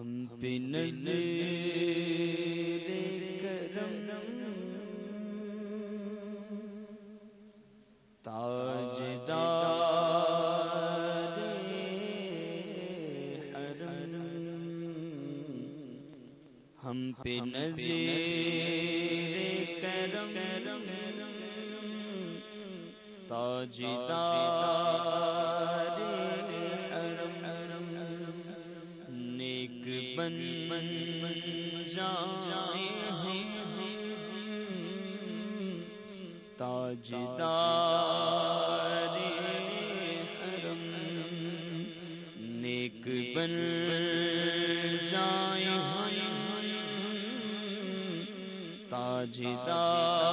ہم پہ نظر کرم تاج حرم ہم پہ نظر کرم تاج من من جائے ہم۔ تاج حرم نیک بن جائے ہم۔ تاج حرم۔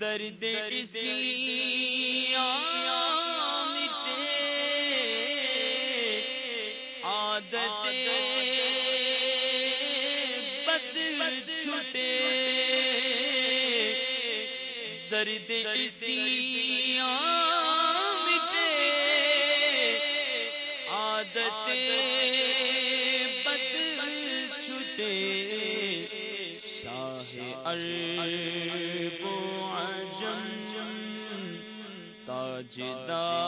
درد اسی درد اسی مٹے عادت بد چھٹے شاہ عرب و عجم تاجدار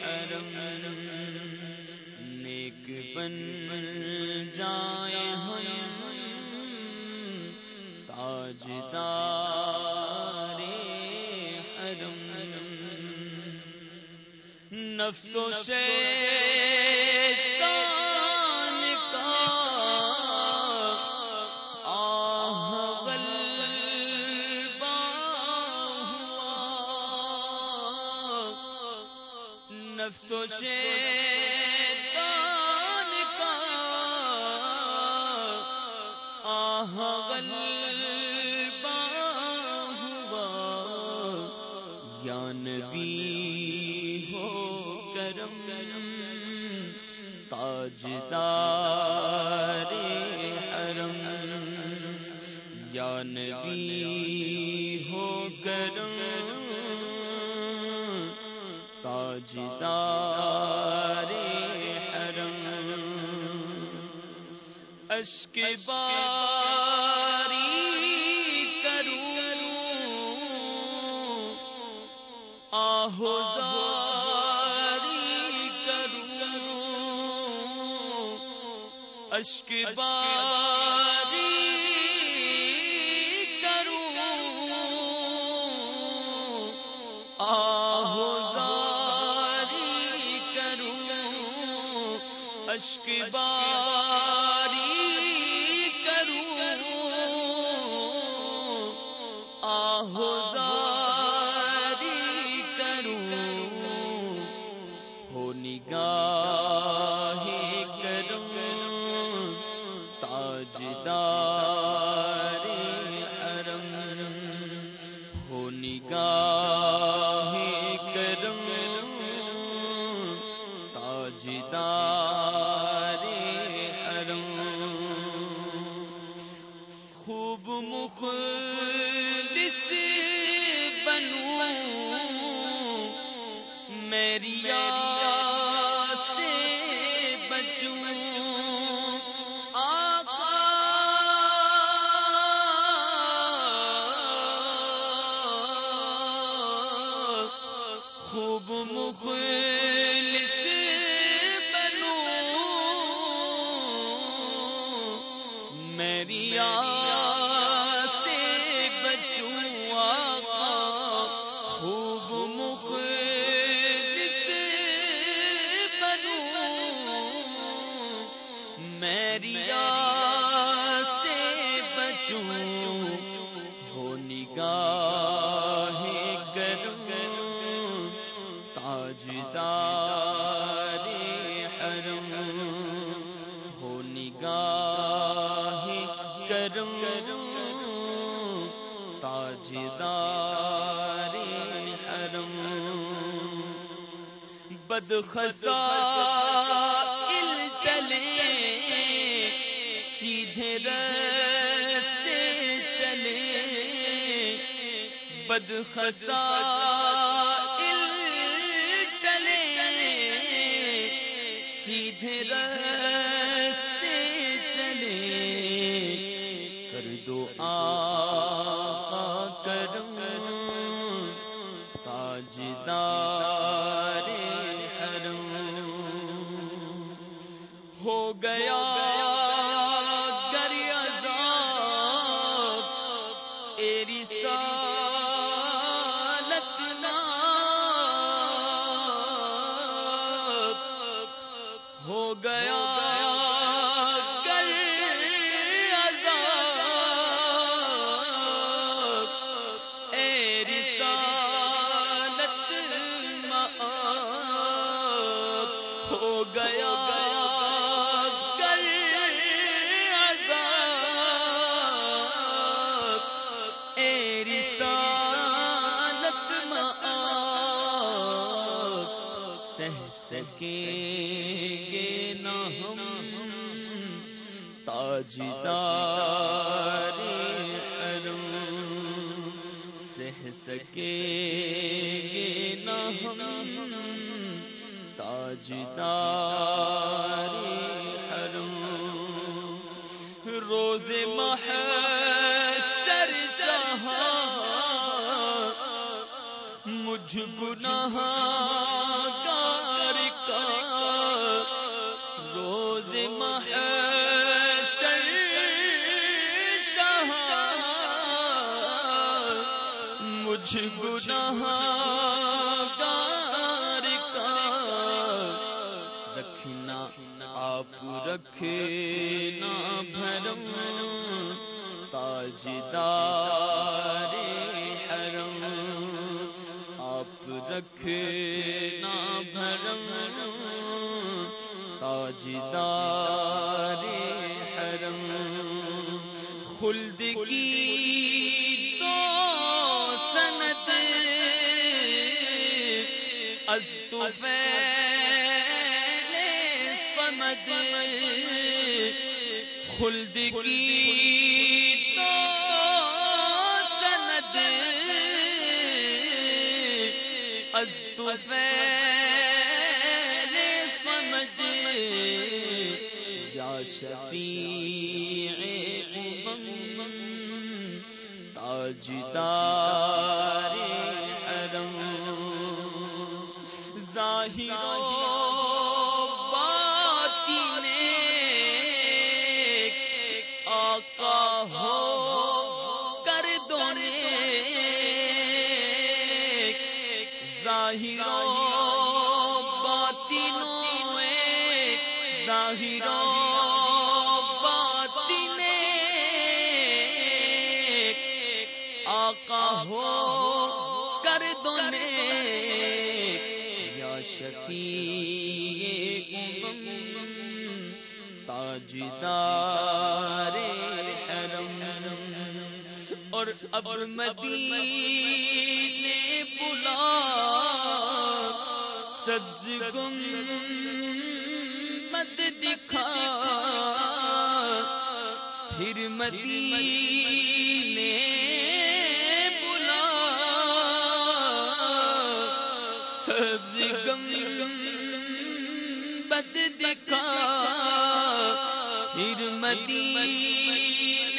حرم نیک بن تاجدار حرم۔ نفس و شیطان کا آہ غلبہ ہوا۔ نفس و شیطان یا نبی ہو کرم تاجدار حرم۔ یا نبی ہو کرم تاجدار حرم۔ اشک باری زاری کروں اشک باری کروں آہو زاری کروں اشک باری میری سے بچوں آقا خوب مخلص میری سے بچوں ہو نگاہ کروں تاجدار حرم ہو نگاہ کروں تاجدار حرم۔ بد سیدھے رستے چلے۔ بد خسائل چلے۔ سیدھے رستے چلے۔ کر دو آ ہو تاجدار حرم سہ سکیں گے نہ ہم تاجدار حرم روز محشر سہا مجھ گناہ کا روز محر مجھ گناہ گار کا رکھنا، آپ رکھے نا بھرم، تاجدار حرم۔ آپ رکھے نا بھرم، تاجدار سمد خلد کی تو سند سمجھ یا شفیع امم تاجدار ظاہر باطنوں ظاہر باطن آقا ہو کر دونے یا شفیع امم تاجدار اور اب مدینے بلا سبز گم مد دکھا پھر مدینے بلا سبز گم بد دکھا پھر مدینے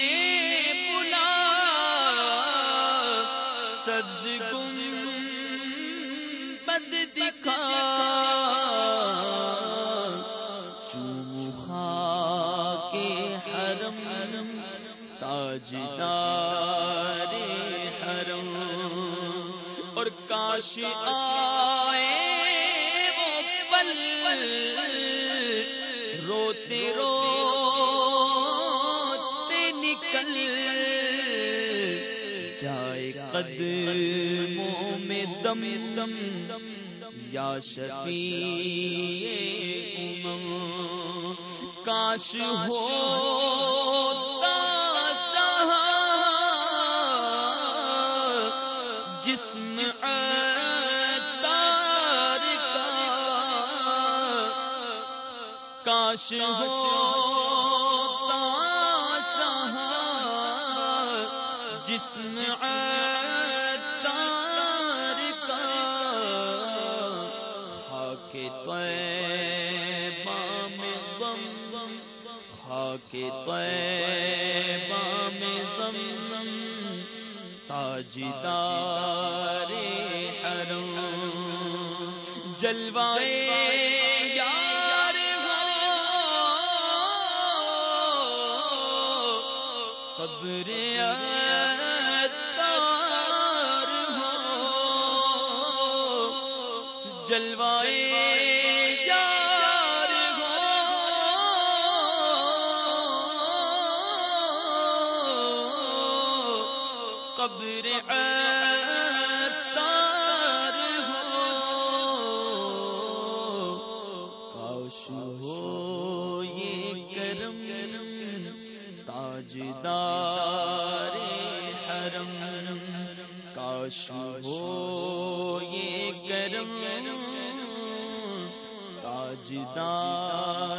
تاجدار حرم اور کاش آئے وہ پل روتے روتے نکل۔ جائے قدموں میں دم دم۔ یا شفیع امم۔ کاش ہو جسم تار کا کاش ہو جسم تار کا خاک طیبہ میں غم غم خاک طیبہ میں زم زم تاجدار حرم۔ جلوائے یار قبر اتار ہو۔ جلوائے تاجدار حرم کاش ہو یہ کرم تاجدار